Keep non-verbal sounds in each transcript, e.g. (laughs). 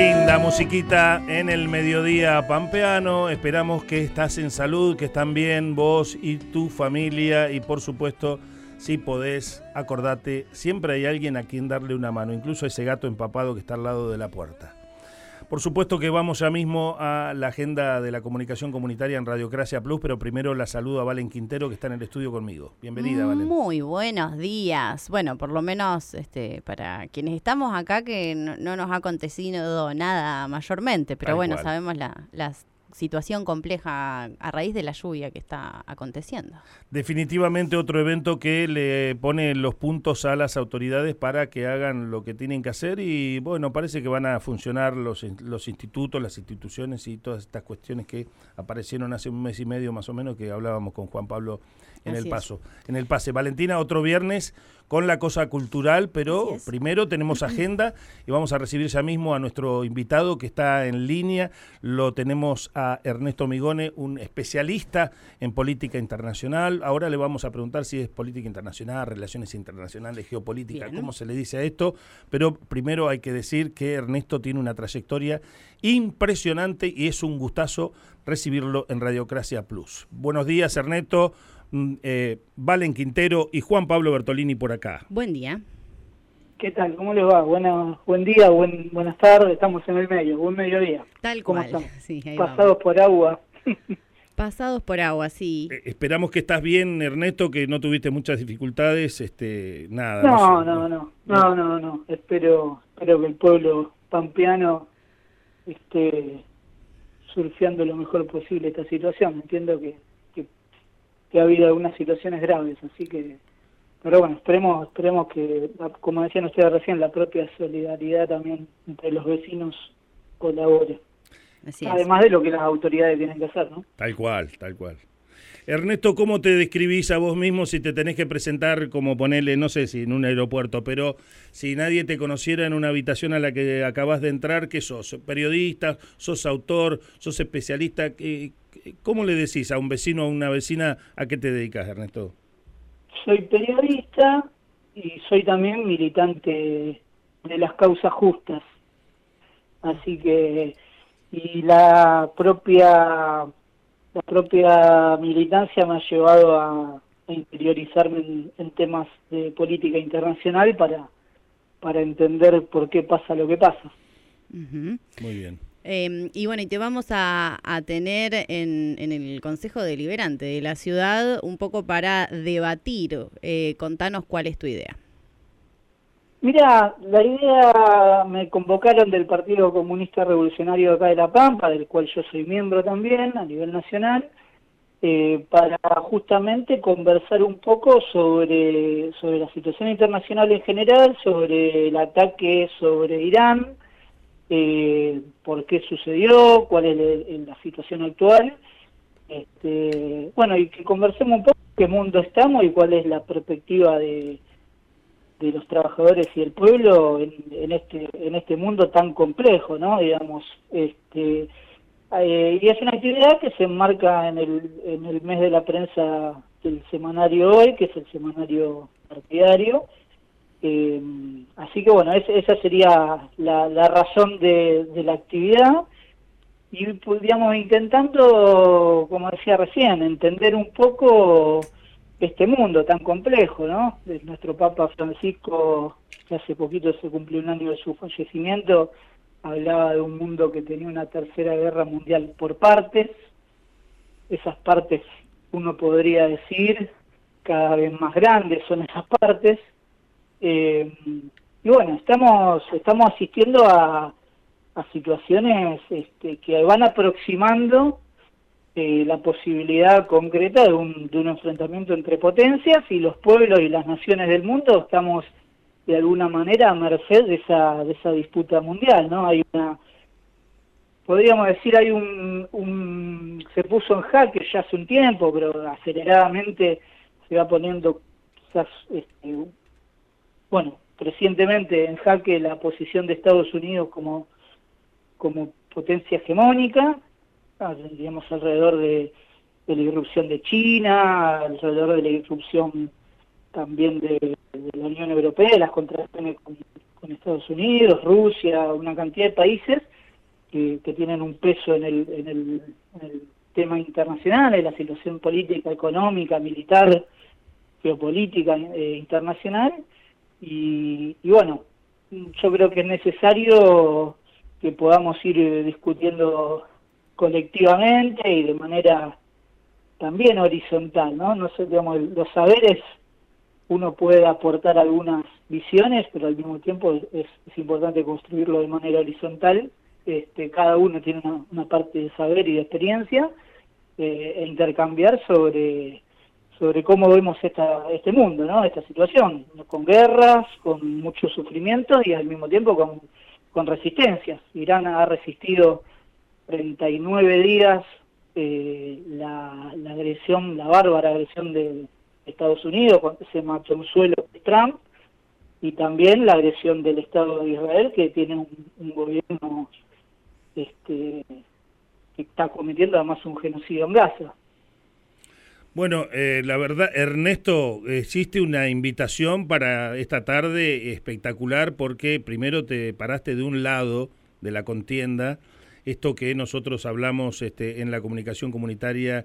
Linda musiquita en el mediodía pampeano. Esperamos que estás en salud, que están bien vos y tu familia. Y por supuesto, si podés, acordate, siempre hay alguien a quien darle una mano, incluso ese gato empapado que está al lado de la puerta. Por supuesto que vamos ya mismo a la agenda de la comunicación comunitaria en Radiocracia Plus, pero primero la saludo a Valen Quintero que está en el estudio conmigo. Bienvenida, Valen. Muy buenos días. Bueno, por lo menos este, para quienes estamos acá que no, nos ha acontecido nada mayormente, pero bueno, sabemos la, las situación compleja a raíz de la lluvia que está aconteciendo. Definitivamente otro evento que le pone los puntos a las autoridades para que hagan lo que tienen que hacer y bueno, parece que van a funcionar los, los institutos, las instituciones y todas estas cuestiones que aparecieron hace un mes y medio más o menos que hablábamos con Juan Pablo en el paso, en el pase. Valentina, otro viernes con la cosa cultural, pero primero tenemos agenda y vamos a recibir ya mismo a nuestro invitado que está en línea. Lo tenemos a Ernesto Migone, un especialista en política internacional. Ahora le vamos a preguntar si es política internacional, relaciones internacionales, geopolítica, cómo se le dice a esto, pero primero hay que decir que Ernesto tiene una trayectoria impresionante y es un gustazo recibirlo en Radiocracia Plus. Buenos días, Ernesto. Mm, eh, Valen Quintero y Juan Pablo Bertolini por acá. Buen día. ¿Qué tal? ¿Cómo les va? Buena, buen día, buen, buenas tardes, estamos en el medio, buen mediodía. Tal ¿Cómo cual. (laughs) Pasados por agua. (laughs) Pasados por agua, sí. Eh, esperamos que estás bien, Ernesto, que no tuviste muchas dificultades, este, nada. No, no, no, no, no, no, Espero, espero que el pueblo pampeano esté surfeando lo mejor posible esta situación. Entiendo que que ha habido algunas situaciones graves, así que, pero bueno, esperemos, esperemos que, como decían ustedes recién, la propia solidaridad también entre los vecinos colabore. Además de lo que las autoridades tienen que hacer, ¿no? Tal cual, tal cual. Ernesto, ¿cómo te describís a vos mismo si te tenés que presentar como ponerle, no sé si en un aeropuerto, pero si nadie te conociera en una habitación a la que acabas de entrar, ¿qué sos? ¿Periodista? ¿Sos autor? ¿Sos especialista? ¿Qué, ¿Cómo le decís a un vecino o a una vecina a qué te dedicas, Ernesto? Soy periodista y soy también militante de las causas justas. Así que, y la propia, la propia militancia me ha llevado a, interiorizarme en, temas de política internacional para, para entender por qué pasa lo que pasa. Muy bien. Em, y bueno, y te vamos a, tener en, el Consejo Deliberante de la ciudad un poco para debatir. Eh, contanos cuál es tu idea. Mira, la idea me convocaron del Partido Comunista Revolucionario acá de La Pampa, del cual yo soy miembro también a nivel nacional, eh, para justamente conversar un poco sobre la situación internacional en general, sobre el ataque sobre Irán, eh, por qué sucedió, cuál es la situación actual. Este, bueno, y que conversemos un poco qué mundo estamos y cuál es la perspectiva de, los trabajadores y el pueblo en, este en este mundo tan complejo, ¿no? Digamos, este eh, y es una actividad que se enmarca en el en el mes de la prensa del semanario hoy, que es el semanario partidario, eh, así que bueno, esa sería la, razón de, la actividad y podríamos intentando, como decía recién, entender un poco este mundo tan complejo, ¿no? Nuestro Papa Francisco, que hace poquito se cumplió un año de su fallecimiento, hablaba de un mundo que tenía una tercera guerra mundial por partes. Esas partes, uno podría decir, cada vez más grandes son esas partes. Eh, y bueno, estamos, estamos asistiendo a, situaciones este, que van aproximando eh, la posibilidad concreta de un, de un enfrentamiento entre potencias y los pueblos y las naciones del mundo estamos de alguna manera a merced de esa, de esa disputa mundial, ¿no? Hay una, podríamos decir, hay un, un, se puso en jaque ya hace un tiempo, pero aceleradamente se va poniendo quizás este, bueno, recientemente en jaque la posición de Estados Unidos como, como potencia hegemónica, ah, digamos alrededor de, la irrupción de China, alrededor de la irrupción también de, la Unión Europea, las contracciones con, Estados Unidos, Rusia, una cantidad de países, que, tienen un peso en el, en el, tema internacional, en la situación política, económica, militar, geopolítica eh, internacional. Y, y, bueno, yo creo que es necesario que podamos ir eh, discutiendo colectivamente y de manera también horizontal, ¿no? No sé, digamos, los saberes uno puede aportar algunas visiones, pero al mismo tiempo es, importante construirlo de manera horizontal. Este, cada uno tiene una, parte de saber y de experiencia eh, e intercambiar sobre sobre cómo vemos esta, este mundo, ¿no? esta situación, con guerras, con mucho sufrimiento y al mismo tiempo con, con resistencias. Irán ha resistido 39 días eh, la, la agresión, la bárbara agresión de Estados Unidos, cuando se marchó un suelo de Trump, y también la agresión del Estado de Israel, que tiene un, gobierno este, que está cometiendo además un genocidio en Gaza. Bueno, eh, la verdad, Ernesto, existe una invitación para esta tarde espectacular porque primero te paraste de un lado de la contienda, esto que nosotros hablamos este, en la comunicación comunitaria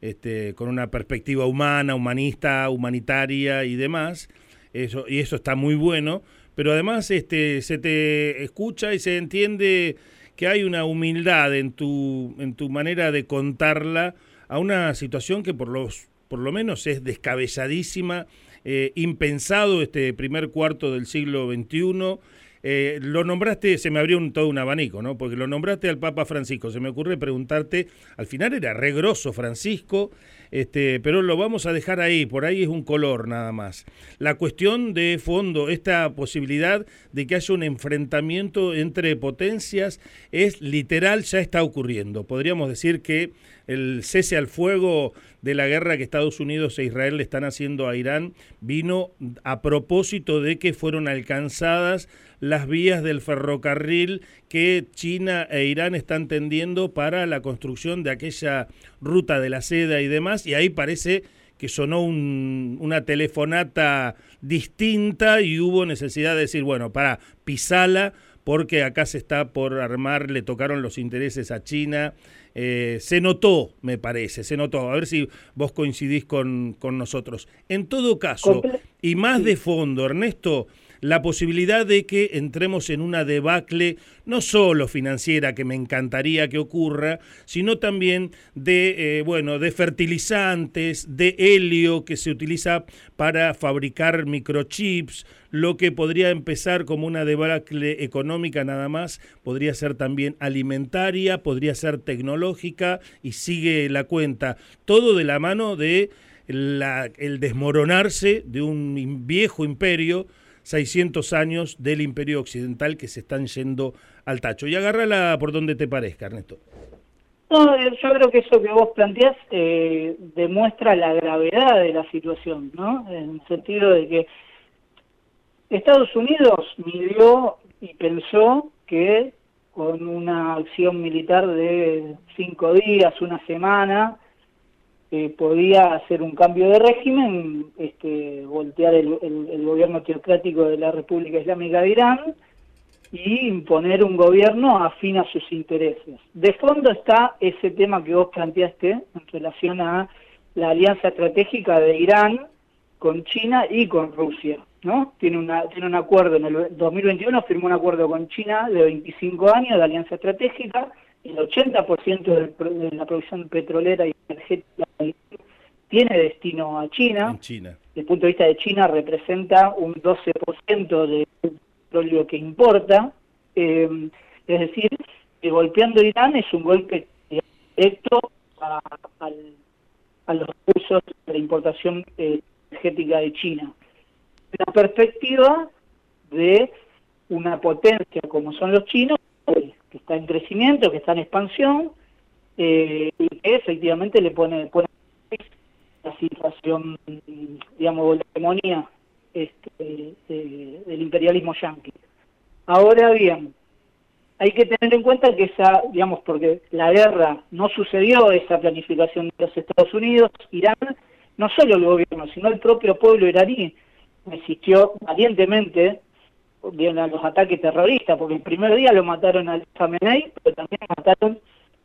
este, con una perspectiva humana, humanista, humanitaria y demás. Eso, y eso está muy bueno, pero además este, se te escucha y se entiende que hay una humildad en tu, en tu manera de contarla a una situación que por, los, por lo menos es descabezadísima, eh, impensado este primer cuarto del siglo XXI eh, lo nombraste, se me abrió un, todo un abanico, ¿no? Porque lo nombraste al Papa Francisco. Se me ocurre preguntarte, al final era regroso Francisco, este, pero lo vamos a dejar ahí, por ahí es un color nada más. La cuestión de fondo, esta posibilidad de que haya un enfrentamiento entre potencias, es literal, ya está ocurriendo. Podríamos decir que el cese al fuego de la guerra que Estados Unidos e Israel le están haciendo a Irán vino a propósito de que fueron alcanzadas las vías del ferrocarril que China e Irán están tendiendo para la construcción de aquella ruta de la seda y demás, y ahí parece que sonó una telefonata distinta y hubo necesidad de decir, bueno, para pisala, porque acá se está por armar, le tocaron los intereses a China. Eh, se notó, me parece, se notó. A ver si vos coincidís con, con nosotros. En todo caso, y más de fondo, Ernesto, la posibilidad de que entremos en una debacle no solo financiera que me encantaría que ocurra, sino también de eh, bueno, de fertilizantes, de helio que se utiliza para fabricar microchips, lo que podría empezar como una debacle económica nada más, podría ser también alimentaria, podría ser tecnológica y sigue la cuenta, todo de la mano de la, el desmoronarse de un viejo imperio 600 años del imperio occidental que se están yendo al tacho. Y agárrala por donde te parezca, Ernesto. No, yo creo que eso que vos planteás eh, demuestra la gravedad de la situación, ¿no? En el sentido de que Estados Unidos midió y pensó que con una acción militar de cinco días, una semana, podía hacer un cambio de régimen, este, voltear el, gobierno teocrático de la República Islámica de Irán y imponer un gobierno afín a sus intereses. De fondo está ese tema que vos planteaste en relación a la alianza estratégica de Irán con China y con Rusia. ¿no? Tiene, una, tiene un acuerdo, en el 2021 firmó un acuerdo con China de 25 años de alianza estratégica, el 80% de la producción petrolera y energética tiene destino a China. Desde el punto de vista de China representa un 12% del petróleo que importa. Eh, es decir, que golpeando Irán es un golpe directo a, los recursos de la importación eh, energética de China. La perspectiva de una potencia como son los chinos, que está en crecimiento, que está en expansión, eh, y que efectivamente le pone, pone situación, digamos, la hegemonía este, del imperialismo yanqui. Ahora bien, hay que tener en cuenta que esa, digamos, porque la guerra no sucedió, esa planificación de los Estados Unidos, Irán, no solo el gobierno, sino el propio pueblo iraní resistió valientemente a los ataques terroristas, porque el primer día lo mataron al Khamenei, pero también mataron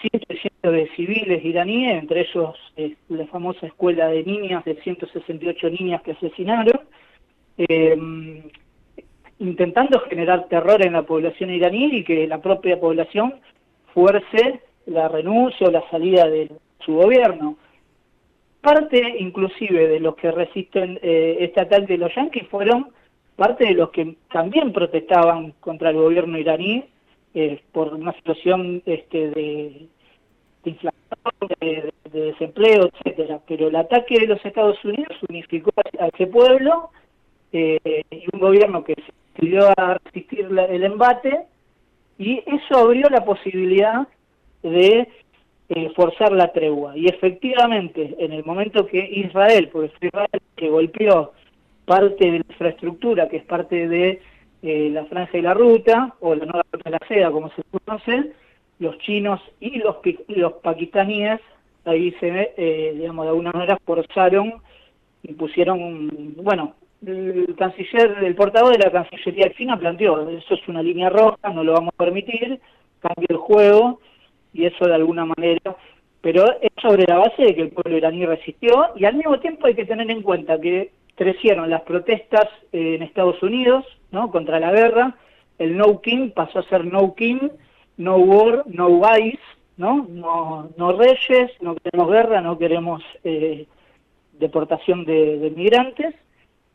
cientos de civiles iraníes, entre ellos eh, la famosa escuela de niñas de 168 niñas que asesinaron, em, intentando generar terror en la población iraní y que la propia población fuerce la renuncia o la salida de su gobierno. Parte inclusive de los que resisten eh, este ataque de los yanquis fueron parte de los que también protestaban contra el gobierno iraní eh, por una situación este, de, inflación, de, desempleo, etcétera. Pero el ataque de los Estados Unidos unificó a, ese pueblo eh, y un gobierno que se decidió a resistir el embate y eso abrió la posibilidad de eh, forzar la tregua. Y efectivamente, en el momento que Israel, porque fue Israel que golpeó parte de la infraestructura, que es parte de eh, la franja y la ruta, o la nueva ruta de la seda, como se conoce, los chinos y los, los pakistaníes, ahí se eh, digamos, de alguna manera forzaron y pusieron, bueno, el canciller, el portavoz de la Cancillería china planteó, eso es una línea roja, no lo vamos a permitir, cambio el juego, y eso de alguna manera, pero es sobre la base de que el pueblo iraní resistió, y al mismo tiempo hay que tener en cuenta que crecieron las protestas en Estados Unidos ¿no? contra la guerra, el No King pasó a ser No King, No War, No Vice, ¿no? No, no reyes, no queremos guerra, no queremos eh, deportación de, migrantes,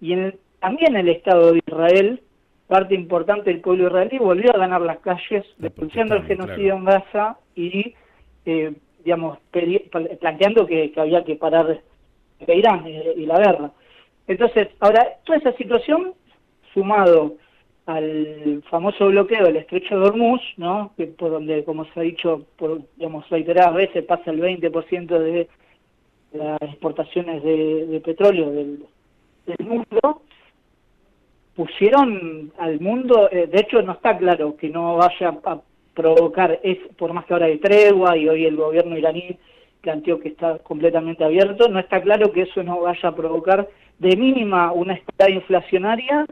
y en también el Estado de Israel, parte importante del pueblo israelí, volvió a ganar las calles, denunciando el genocidio en Gaza y, eh, digamos, planteando que, había que parar Irán eh, y la guerra. Entonces, ahora, toda esa situación, sumado al famoso bloqueo del estrecho de Hormuz, ¿no? que por donde, como se ha dicho, por, digamos, reiteradas veces pasa el 20% de las exportaciones de, petróleo del, mundo, pusieron al mundo, eh, de hecho no está claro que no vaya a provocar, es por más que ahora hay tregua y hoy el gobierno iraní planteó que está completamente abierto, no está claro que eso no vaya a provocar de mínima una escalada inflacionaria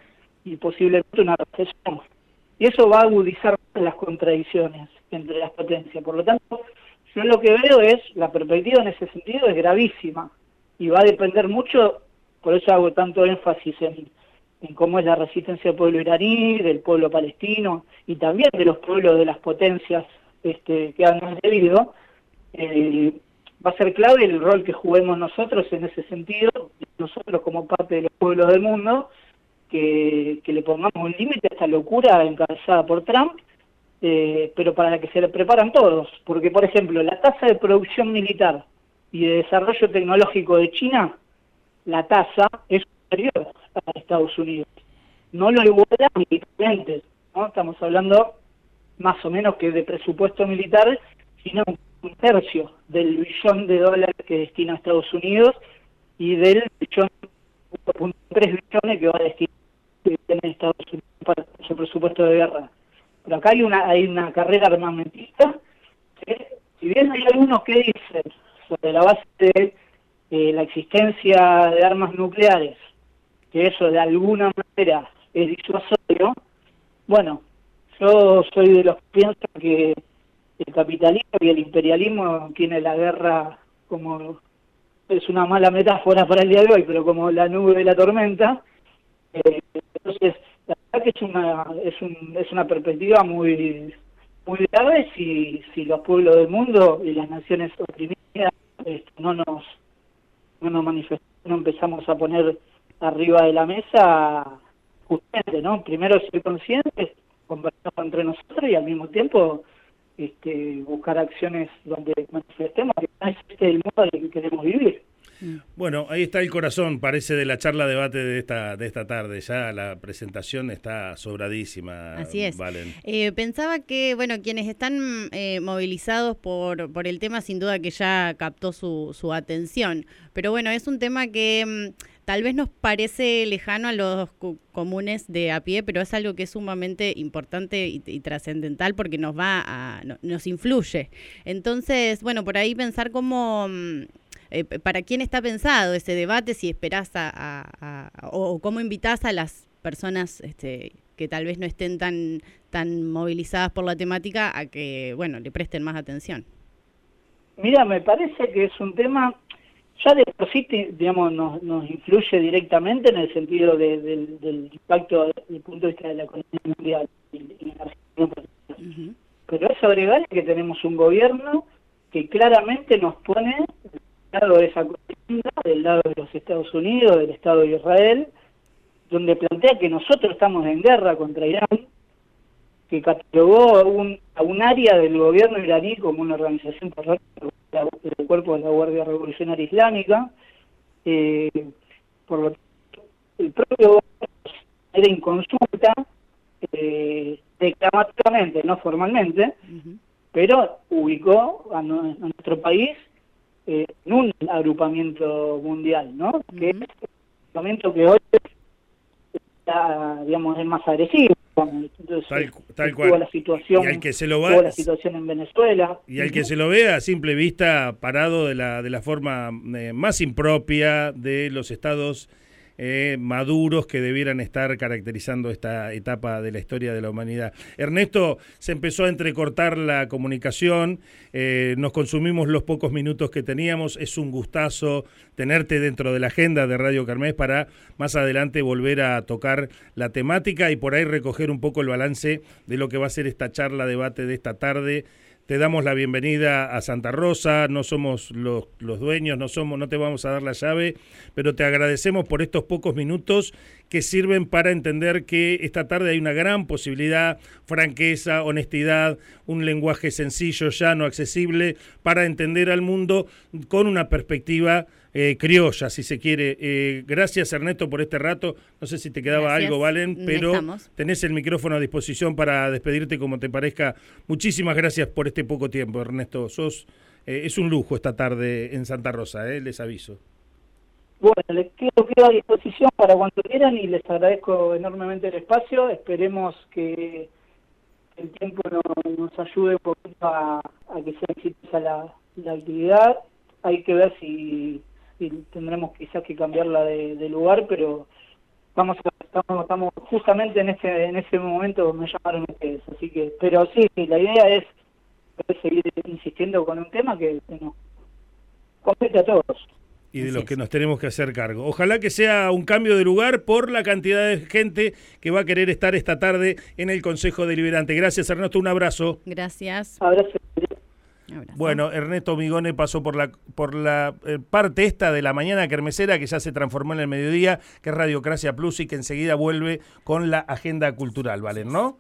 y posiblemente una recesión. Y eso va a agudizar las contradicciones entre las potencias. Por lo tanto, yo lo que veo es, la perspectiva en ese sentido es gravísima y va a depender mucho, por eso hago tanto énfasis en, cómo es la resistencia del pueblo iraní, del pueblo palestino y también de los pueblos de las potencias este, que han debido. Eh, va a ser clave el rol que juguemos nosotros en ese sentido, nosotros como parte de los pueblos del mundo, que, le pongamos un límite a esta locura encabezada por Trump, eh, pero para la que se le preparan todos, porque por ejemplo la tasa de producción militar y de desarrollo tecnológico de China, la tasa es superior a Estados Unidos. No lo iguala militarmente, ¿no? Estamos hablando más o menos que de presupuesto militar, sino tercio del billón de dólares que destina Estados Unidos y del billón, 1.3 billones que va a destinar Estados Unidos para su presupuesto de guerra. Pero acá hay una, hay una carrera armamentista. Si bien hay algunos que dicen sobre la base de eh, la existencia de armas nucleares, que eso de alguna manera es disuasorio, bueno, yo soy de los que piensan que el capitalismo y el imperialismo tiene la guerra como es una mala metáfora para el día de hoy, pero como la nube de la tormenta. Eh, entonces, la verdad que es una, es, un, es una perspectiva muy muy grave si, si los pueblos del mundo y las naciones oprimidas este, no nos no nos manifestamos, no empezamos a poner arriba de la mesa justamente, ¿no? Primero ser conscientes, conversar entre nosotros y al mismo tiempo este, buscar acciones donde manifestemos que es el modo en el que queremos vivir. Bueno, ahí está el corazón, parece, de la charla debate de esta, de esta tarde. Ya la presentación está sobradísima. Así es. Eh, pensaba que, bueno, quienes están eh, movilizados por, por el tema, sin duda que ya captó su, su atención. Pero bueno, es un tema que mm, tal vez nos parece lejano a los comunes de a pie, pero es algo que es sumamente importante y, trascendental porque nos va a, nos influye. Entonces, bueno, por ahí pensar cómo, mm, eh, para quién está pensado ese debate, si esperás a, o cómo invitás a las personas este, que tal vez no estén tan, tan movilizadas por la temática a que, bueno, le presten más atención. Mira, me parece que es un tema, ya de por sí, digamos, nos, influye directamente en el sentido del impacto desde el punto de vista de la economía mundial Pero es agregar que tenemos un gobierno que claramente nos pone del lado de esa contienda, del lado de los Estados Unidos, del Estado de Israel, donde plantea que nosotros estamos en guerra contra Irán, que catalogó a un, a un área del gobierno iraní como una organización terrorista del cuerpo de la Guardia Revolucionaria Islámica. Eh, por lo tanto, el propio gobierno era inconsulta, eh, declamativamente, no formalmente, pero ubicó a, nuestro país eh, en un agrupamiento mundial, ¿no? Que es un agrupamiento que hoy digamos, es más agresivo. Entonces, tal, cual. La situación, y al que se lo va, la situación en Venezuela. Y al que se lo vea a simple vista parado de la, de la forma eh, más impropia de los estados eh, maduros que debieran estar caracterizando esta etapa de la historia de la humanidad. Ernesto, se empezó a entrecortar la comunicación, eh, nos consumimos los pocos minutos que teníamos, es un gustazo tenerte dentro de la agenda de Radio Carmes para más adelante volver a tocar la temática y por ahí recoger un poco el balance de lo que va a ser esta charla, debate de esta tarde te damos la bienvenida a Santa Rosa, no somos los, los, dueños, no somos, no te vamos a dar la llave, pero te agradecemos por estos pocos minutos que sirven para entender que esta tarde hay una gran posibilidad, franqueza, honestidad, un lenguaje sencillo, llano, accesible, para entender al mundo con una perspectiva eh, criolla, si se quiere. Eh, gracias Ernesto por este rato. No sé si te quedaba algo, Valen, pero tenés el micrófono a disposición para despedirte como te parezca. Muchísimas gracias por este poco tiempo, Ernesto. Sos, eh, es un lujo esta tarde en Santa Rosa, les aviso. Bueno, les quedo, quedo, a disposición para cuando quieran y les agradezco enormemente el espacio. Esperemos que el tiempo nos, ayude un poquito a, que sea exitosa la, la actividad. Hay que ver si y tendremos quizás que cambiarla de, lugar, pero vamos estamos, estamos justamente en ese en ese momento me llamaron ustedes, así que, pero sí, la idea es seguir insistiendo con un tema que, nos compete a todos. Y de los que nos tenemos que hacer cargo. Ojalá que sea un cambio de lugar por la cantidad de gente que va a querer estar esta tarde en el Consejo Deliberante. Gracias, Ernesto. Un abrazo. Gracias. Abrazo. Bueno, Ernesto Migone pasó por la, por la eh, parte esta de la mañana kermesera que ya se transformó en el mediodía, que es Radiocracia Plus y que enseguida vuelve con la agenda cultural, ¿vale? ¿No?